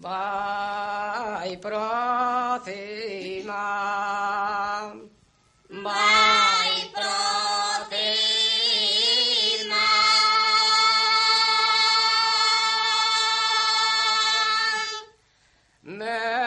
Vai próxima, vai próxima. Meu